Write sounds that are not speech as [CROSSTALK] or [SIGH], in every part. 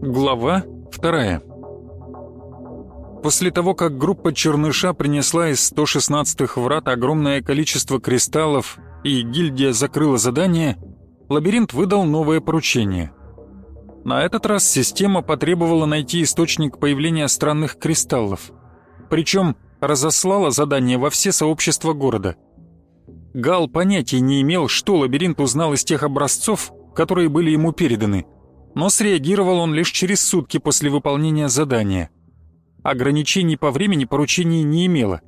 Глава вторая После того, как группа Черныша принесла из 116-х врат огромное количество кристаллов и гильдия закрыла задание, лабиринт выдал новое поручение. На этот раз система потребовала найти источник появления странных кристаллов. Причем разослала задание во все сообщества города. Гал понятия не имел, что лабиринт узнал из тех образцов, которые были ему переданы, но среагировал он лишь через сутки после выполнения задания. Ограничений по времени поручение не имело,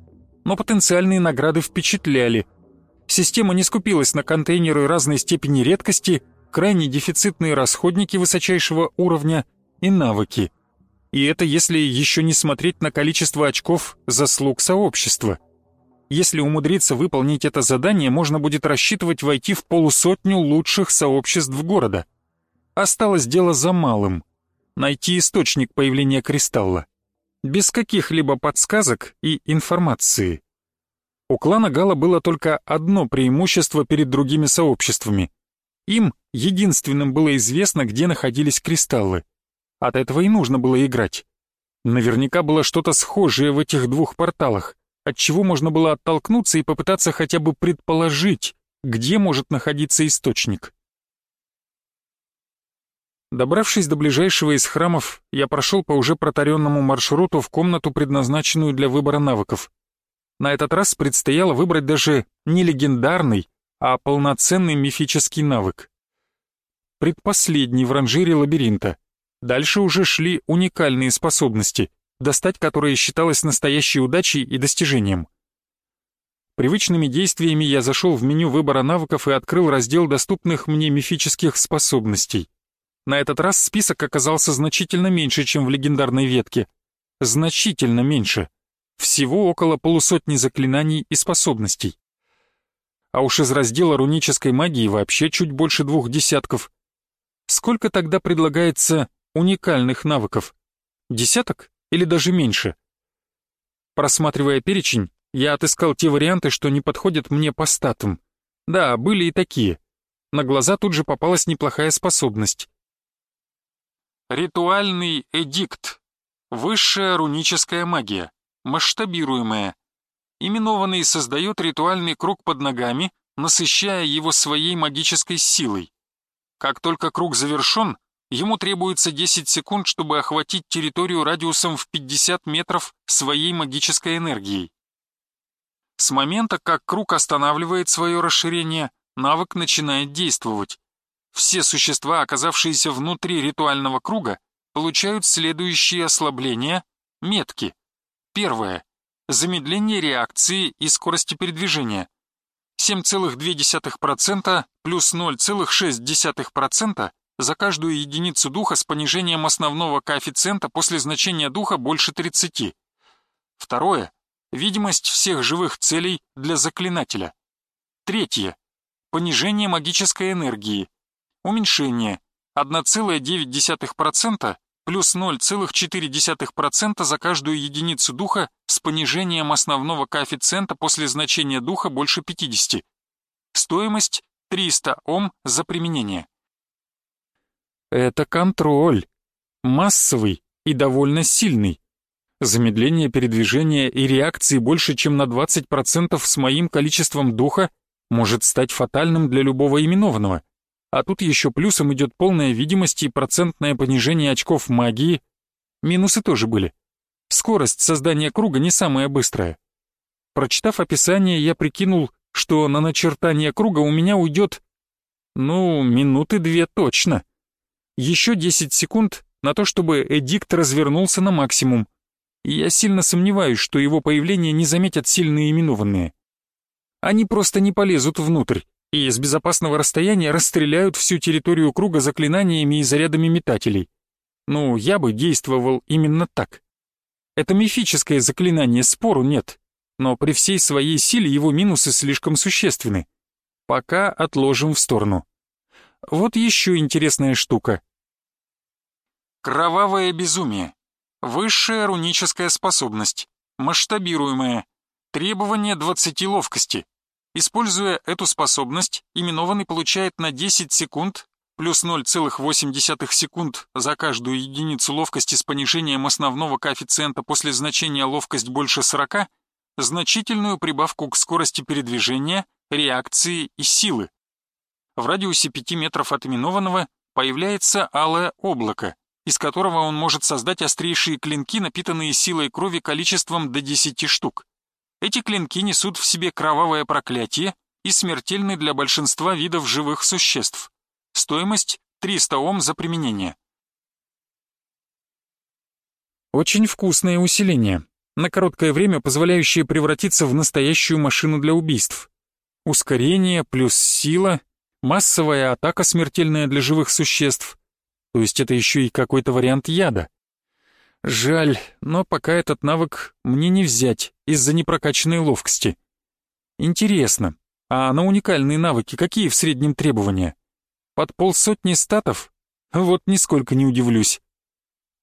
но потенциальные награды впечатляли. Система не скупилась на контейнеры разной степени редкости, крайне дефицитные расходники высочайшего уровня и навыки – и это если еще не смотреть на количество очков заслуг сообщества. Если умудриться выполнить это задание, можно будет рассчитывать войти в полусотню лучших сообществ города. Осталось дело за малым — найти источник появления кристалла. Без каких-либо подсказок и информации. У клана Гала было только одно преимущество перед другими сообществами. Им единственным было известно, где находились кристаллы. От этого и нужно было играть. Наверняка было что-то схожее в этих двух порталах, от чего можно было оттолкнуться и попытаться хотя бы предположить, где может находиться источник. Добравшись до ближайшего из храмов, я прошел по уже протаренному маршруту в комнату, предназначенную для выбора навыков. На этот раз предстояло выбрать даже не легендарный, а полноценный мифический навык. Предпоследний в ранжире лабиринта — Дальше уже шли уникальные способности, достать которые считалось настоящей удачей и достижением. Привычными действиями я зашел в меню выбора навыков и открыл раздел доступных мне мифических способностей. На этот раз список оказался значительно меньше, чем в легендарной ветке. Значительно меньше. Всего около полусотни заклинаний и способностей. А уж из раздела рунической магии вообще чуть больше двух десятков. Сколько тогда предлагается уникальных навыков. Десяток или даже меньше. Просматривая перечень, я отыскал те варианты, что не подходят мне по статам. Да, были и такие. На глаза тут же попалась неплохая способность. Ритуальный эдикт. Высшая руническая магия. Масштабируемая. Именованный создает ритуальный круг под ногами, насыщая его своей магической силой. Как только круг завершен, Ему требуется 10 секунд, чтобы охватить территорию радиусом в 50 метров своей магической энергией. С момента, как круг останавливает свое расширение, навык начинает действовать. Все существа, оказавшиеся внутри ритуального круга, получают следующие ослабления, метки. Первое. Замедление реакции и скорости передвижения. 7,2% плюс 0,6% за каждую единицу духа с понижением основного коэффициента после значения духа больше 30. Второе. Видимость всех живых целей для заклинателя. Третье. Понижение магической энергии. Уменьшение 1,9% плюс 0,4% за каждую единицу духа с понижением основного коэффициента после значения духа больше 50. Стоимость 300 Ом за применение. Это контроль. Массовый и довольно сильный. Замедление передвижения и реакции больше, чем на 20% с моим количеством духа может стать фатальным для любого именованного. А тут еще плюсом идет полная видимость и процентное понижение очков магии. Минусы тоже были. Скорость создания круга не самая быстрая. Прочитав описание, я прикинул, что на начертание круга у меня уйдет, ну, минуты две точно еще 10 секунд на то, чтобы эдикт развернулся на максимум. И я сильно сомневаюсь, что его появление не заметят сильные именованные. Они просто не полезут внутрь и с безопасного расстояния расстреляют всю территорию круга заклинаниями и зарядами метателей. Ну, я бы действовал именно так. Это мифическое заклинание, спору нет. Но при всей своей силе его минусы слишком существенны. Пока отложим в сторону. Вот еще интересная штука. Кровавое безумие. Высшая руническая способность. Масштабируемая. Требование 20 ловкости. Используя эту способность, именованный получает на 10 секунд плюс 0,8 секунд за каждую единицу ловкости с понижением основного коэффициента после значения ловкость больше 40, значительную прибавку к скорости передвижения, реакции и силы. В радиусе 5 метров от именованного появляется алое облако, из которого он может создать острейшие клинки, напитанные силой крови количеством до 10 штук. Эти клинки несут в себе кровавое проклятие и смертельны для большинства видов живых существ. Стоимость 300 Ом за применение. Очень вкусное усиление, на короткое время позволяющее превратиться в настоящую машину для убийств. Ускорение плюс сила, массовая атака смертельная для живых существ. То есть это еще и какой-то вариант яда. Жаль, но пока этот навык мне не взять из-за непрокачанной ловкости. Интересно, а на уникальные навыки какие в среднем требования? Под полсотни статов? Вот нисколько не удивлюсь.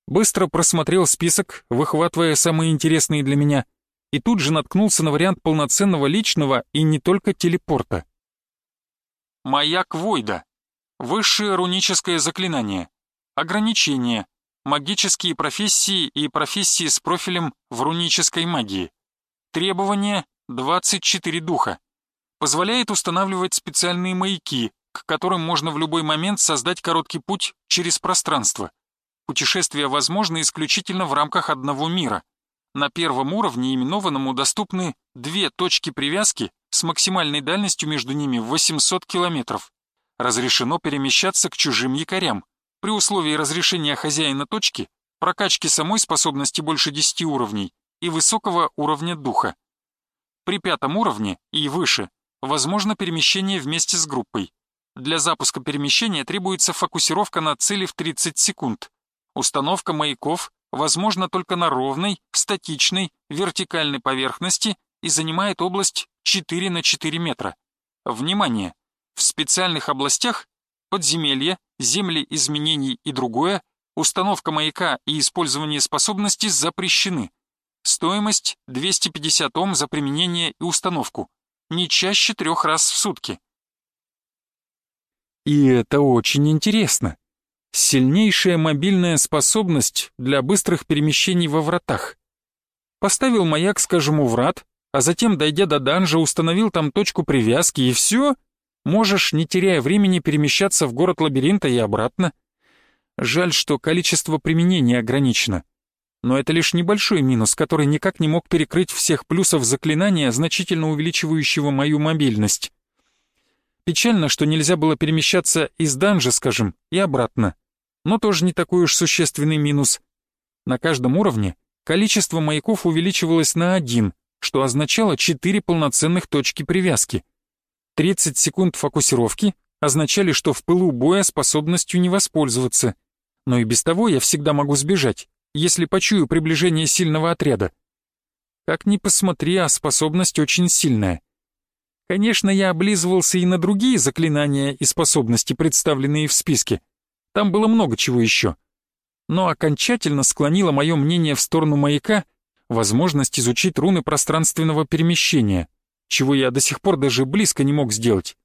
Быстро просмотрел список, выхватывая самые интересные для меня, и тут же наткнулся на вариант полноценного личного и не только телепорта. Маяк Войда. Высшее руническое заклинание. Ограничение. Магические профессии и профессии с профилем в рунической магии. Требования 24 духа. Позволяет устанавливать специальные маяки, к которым можно в любой момент создать короткий путь через пространство. Путешествия возможны исключительно в рамках одного мира. На первом уровне именованному доступны две точки привязки с максимальной дальностью между ними в 800 километров. Разрешено перемещаться к чужим якорям. При условии разрешения хозяина точки, прокачки самой способности больше 10 уровней и высокого уровня духа. При пятом уровне и выше возможно перемещение вместе с группой. Для запуска перемещения требуется фокусировка на цели в 30 секунд. Установка маяков возможна только на ровной, статичной, вертикальной поверхности и занимает область 4 на 4 метра. Внимание! В специальных областях подземелья, земли изменений и другое установка маяка и использование способности запрещены. Стоимость 250 Ом за применение и установку, не чаще трех раз в сутки. И это очень интересно. Сильнейшая мобильная способность для быстрых перемещений во вратах. Поставил маяк, скажем, у врат, а затем, дойдя до данжа, установил там точку привязки, и все, можешь, не теряя времени, перемещаться в город лабиринта и обратно. Жаль, что количество применений ограничено. Но это лишь небольшой минус, который никак не мог перекрыть всех плюсов заклинания, значительно увеличивающего мою мобильность. Печально, что нельзя было перемещаться из данжа, скажем, и обратно. Но тоже не такой уж существенный минус. На каждом уровне количество маяков увеличивалось на один, что означало 4 полноценных точки привязки. 30 секунд фокусировки означали, что в пылу боя способностью не воспользоваться. Но и без того я всегда могу сбежать, если почую приближение сильного отряда. Как ни посмотри, а способность очень сильная. Конечно, я облизывался и на другие заклинания и способности, представленные в списке. Там было много чего еще. Но окончательно склонило мое мнение в сторону маяка возможность изучить руны пространственного перемещения, чего я до сих пор даже близко не мог сделать.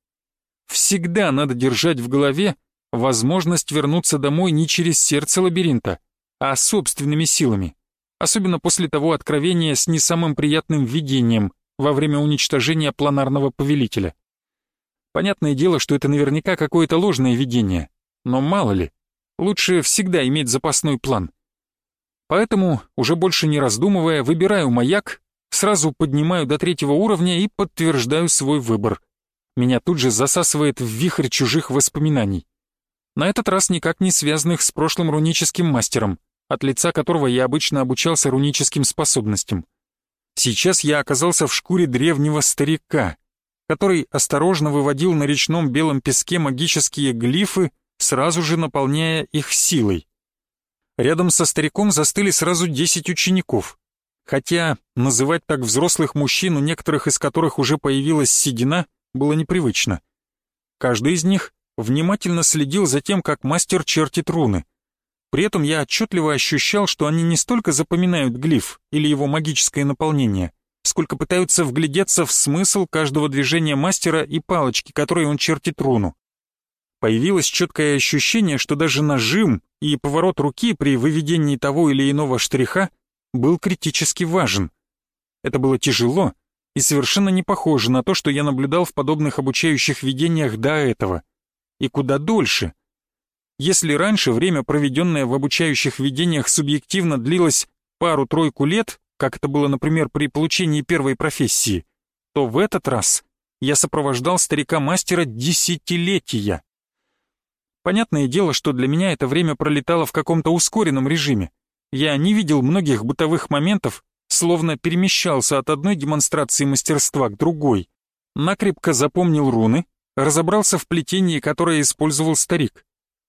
Всегда надо держать в голове возможность вернуться домой не через сердце лабиринта, а собственными силами, особенно после того откровения с не самым приятным видением, во время уничтожения планарного повелителя. Понятное дело, что это наверняка какое-то ложное видение, но мало ли, лучше всегда иметь запасной план. Поэтому, уже больше не раздумывая, выбираю маяк, сразу поднимаю до третьего уровня и подтверждаю свой выбор. Меня тут же засасывает в вихрь чужих воспоминаний. На этот раз никак не связанных с прошлым руническим мастером, от лица которого я обычно обучался руническим способностям. Сейчас я оказался в шкуре древнего старика, который осторожно выводил на речном белом песке магические глифы, сразу же наполняя их силой. Рядом со стариком застыли сразу десять учеников, Хотя называть так взрослых мужчин, у некоторых из которых уже появилась седина, было непривычно. Каждый из них внимательно следил за тем, как мастер чертит руны. При этом я отчетливо ощущал, что они не столько запоминают глиф или его магическое наполнение, сколько пытаются вглядеться в смысл каждого движения мастера и палочки, которой он чертит руну. Появилось четкое ощущение, что даже нажим и поворот руки при выведении того или иного штриха был критически важен. Это было тяжело и совершенно не похоже на то, что я наблюдал в подобных обучающих видениях до этого. И куда дольше. Если раньше время, проведенное в обучающих видениях, субъективно длилось пару-тройку лет, как это было, например, при получении первой профессии, то в этот раз я сопровождал старика-мастера десятилетия. Понятное дело, что для меня это время пролетало в каком-то ускоренном режиме, я не видел многих бытовых моментов, словно перемещался от одной демонстрации мастерства к другой. Накрепко запомнил руны, разобрался в плетении, которое использовал старик.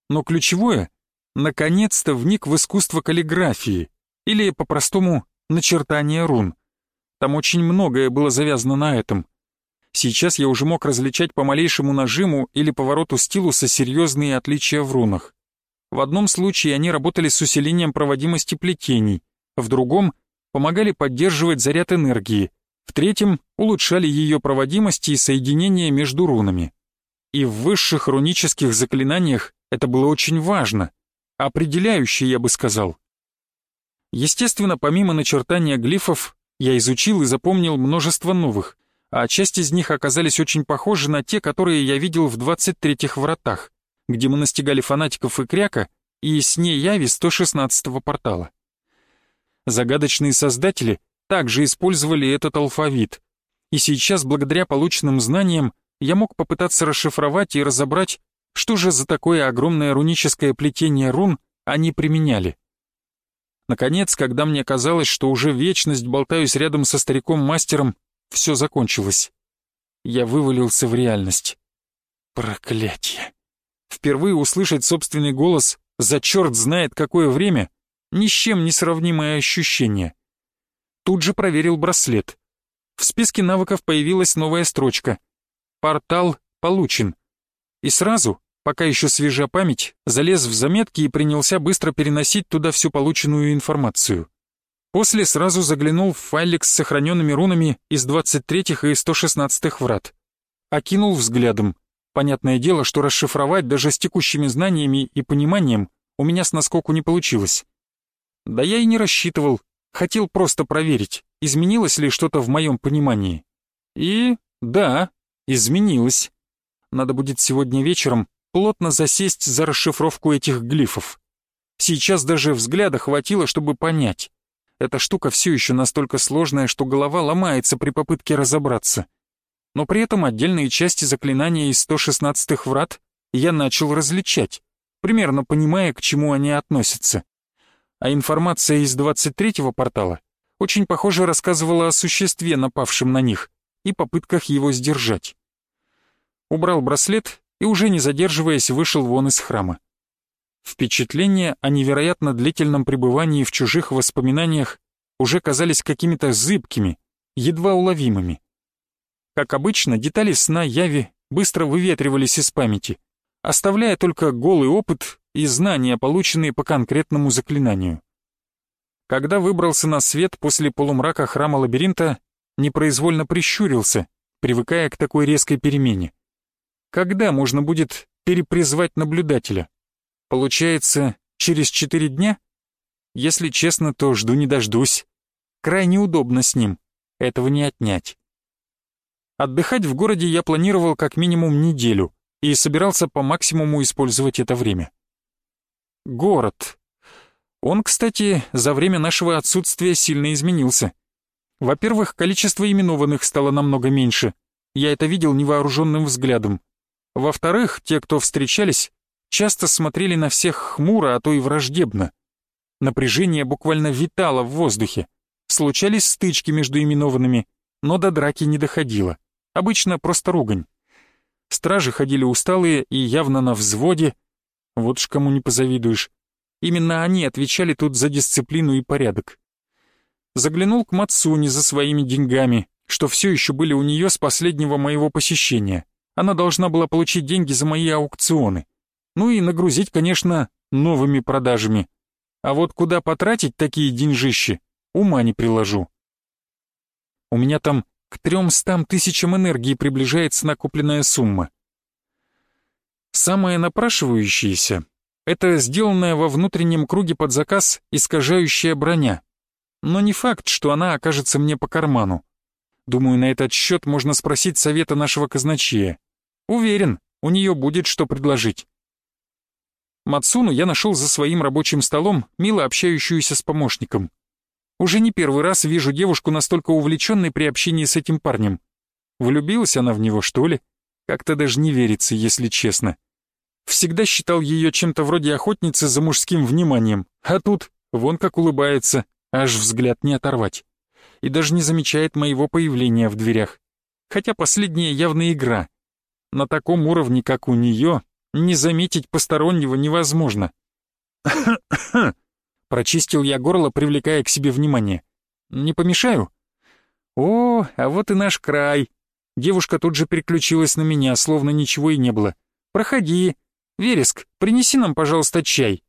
Но ключевое — наконец-то вник в искусство каллиграфии, или, по-простому, начертание рун. Там очень многое было завязано на этом. Сейчас я уже мог различать по малейшему нажиму или повороту стилуса серьезные отличия в рунах. В одном случае они работали с усилением проводимости плетений, в другом помогали поддерживать заряд энергии, в третьем улучшали ее проводимость и соединение между рунами. И в высших рунических заклинаниях это было очень важно, определяющее, я бы сказал. Естественно, помимо начертания глифов, я изучил и запомнил множество новых, а часть из них оказались очень похожи на те, которые я видел в 23-х вратах где мы настигали фанатиков и кряка, и с ней яви 116-го портала. Загадочные создатели также использовали этот алфавит, и сейчас, благодаря полученным знаниям, я мог попытаться расшифровать и разобрать, что же за такое огромное руническое плетение рун они применяли. Наконец, когда мне казалось, что уже вечность болтаюсь рядом со стариком-мастером, все закончилось. Я вывалился в реальность. Проклятие. Впервые услышать собственный голос за черт знает какое время — ни с чем не сравнимое ощущение. Тут же проверил браслет. В списке навыков появилась новая строчка. «Портал получен». И сразу, пока еще свежа память, залез в заметки и принялся быстро переносить туда всю полученную информацию. После сразу заглянул в файлик с сохраненными рунами из 23-х и 116-х врат. Окинул взглядом. Понятное дело, что расшифровать даже с текущими знаниями и пониманием у меня с наскоку не получилось. Да я и не рассчитывал, хотел просто проверить, изменилось ли что-то в моем понимании. И да, изменилось. Надо будет сегодня вечером плотно засесть за расшифровку этих глифов. Сейчас даже взгляда хватило, чтобы понять. Эта штука все еще настолько сложная, что голова ломается при попытке разобраться но при этом отдельные части заклинания из 116-х врат я начал различать, примерно понимая, к чему они относятся. А информация из 23-го портала очень похоже рассказывала о существе, напавшем на них, и попытках его сдержать. Убрал браслет и, уже не задерживаясь, вышел вон из храма. Впечатления о невероятно длительном пребывании в чужих воспоминаниях уже казались какими-то зыбкими, едва уловимыми. Как обычно, детали сна Яви быстро выветривались из памяти, оставляя только голый опыт и знания, полученные по конкретному заклинанию. Когда выбрался на свет после полумрака храма лабиринта, непроизвольно прищурился, привыкая к такой резкой перемене. Когда можно будет перепризвать наблюдателя? Получается, через четыре дня? Если честно, то жду не дождусь. Крайне удобно с ним, этого не отнять. Отдыхать в городе я планировал как минимум неделю и собирался по максимуму использовать это время. Город. Он, кстати, за время нашего отсутствия сильно изменился. Во-первых, количество именованных стало намного меньше. Я это видел невооруженным взглядом. Во-вторых, те, кто встречались, часто смотрели на всех хмуро, а то и враждебно. Напряжение буквально витало в воздухе. Случались стычки между именованными, но до драки не доходило. Обычно просто ругань. Стражи ходили усталые и явно на взводе. Вот ж кому не позавидуешь. Именно они отвечали тут за дисциплину и порядок. заглянул к Мацуне за своими деньгами, что все еще были у нее с последнего моего посещения. Она должна была получить деньги за мои аукционы. Ну и нагрузить, конечно, новыми продажами. А вот куда потратить такие деньжищи, ума не приложу. У меня там к тремстам тысячам энергии приближается накопленная сумма. Самое напрашивающееся — это сделанная во внутреннем круге под заказ искажающая броня. Но не факт, что она окажется мне по карману. Думаю, на этот счет можно спросить совета нашего казначея. Уверен, у нее будет что предложить. Мацуну я нашел за своим рабочим столом, мило общающуюся с помощником. Уже не первый раз вижу девушку настолько увлеченной при общении с этим парнем. Влюбилась она в него, что ли? Как-то даже не верится, если честно. Всегда считал ее чем-то вроде охотницы за мужским вниманием, а тут вон как улыбается, аж взгляд не оторвать. И даже не замечает моего появления в дверях. Хотя последняя явно игра. На таком уровне, как у нее, не заметить постороннего невозможно. [COUGHS] Прочистил я горло, привлекая к себе внимание. «Не помешаю?» «О, а вот и наш край!» Девушка тут же переключилась на меня, словно ничего и не было. «Проходи. Вереск, принеси нам, пожалуйста, чай».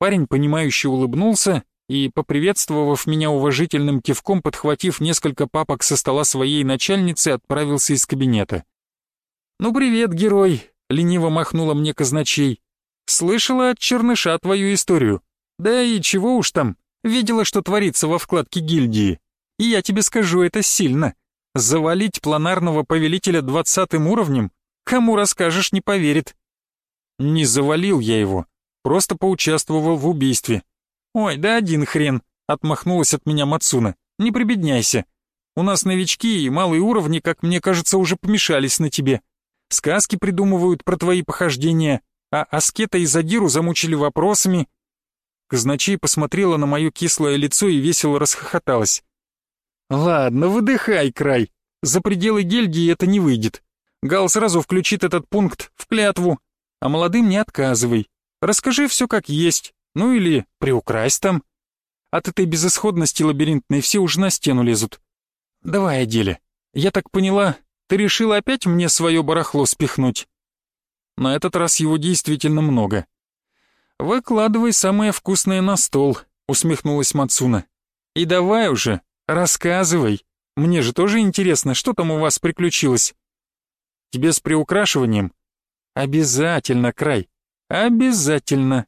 Парень, понимающе улыбнулся и, поприветствовав меня уважительным кивком, подхватив несколько папок со стола своей начальницы, отправился из кабинета. «Ну привет, герой!» — лениво махнула мне казначей. «Слышала от черныша твою историю. Да и чего уж там, видела, что творится во вкладке гильдии. И я тебе скажу, это сильно. Завалить планарного повелителя двадцатым уровнем? Кому расскажешь, не поверит. Не завалил я его, просто поучаствовал в убийстве. Ой, да один хрен, отмахнулась от меня Мацуна. Не прибедняйся. У нас новички и малые уровни, как мне кажется, уже помешались на тебе. Сказки придумывают про твои похождения, а Аскета и Задиру замучили вопросами, Казначей посмотрела на мое кислое лицо и весело расхохоталась. «Ладно, выдыхай, край. За пределы гильдии это не выйдет. Гал сразу включит этот пункт в клятву, а молодым не отказывай. Расскажи все как есть, ну или приукрась там. От этой безысходности лабиринтной все уже на стену лезут. Давай о. Я так поняла, ты решила опять мне свое барахло спихнуть?» На этот раз его действительно много. «Выкладывай самое вкусное на стол», — усмехнулась Мацуна. «И давай уже, рассказывай. Мне же тоже интересно, что там у вас приключилось». «Тебе с приукрашиванием?» «Обязательно, Край, обязательно»,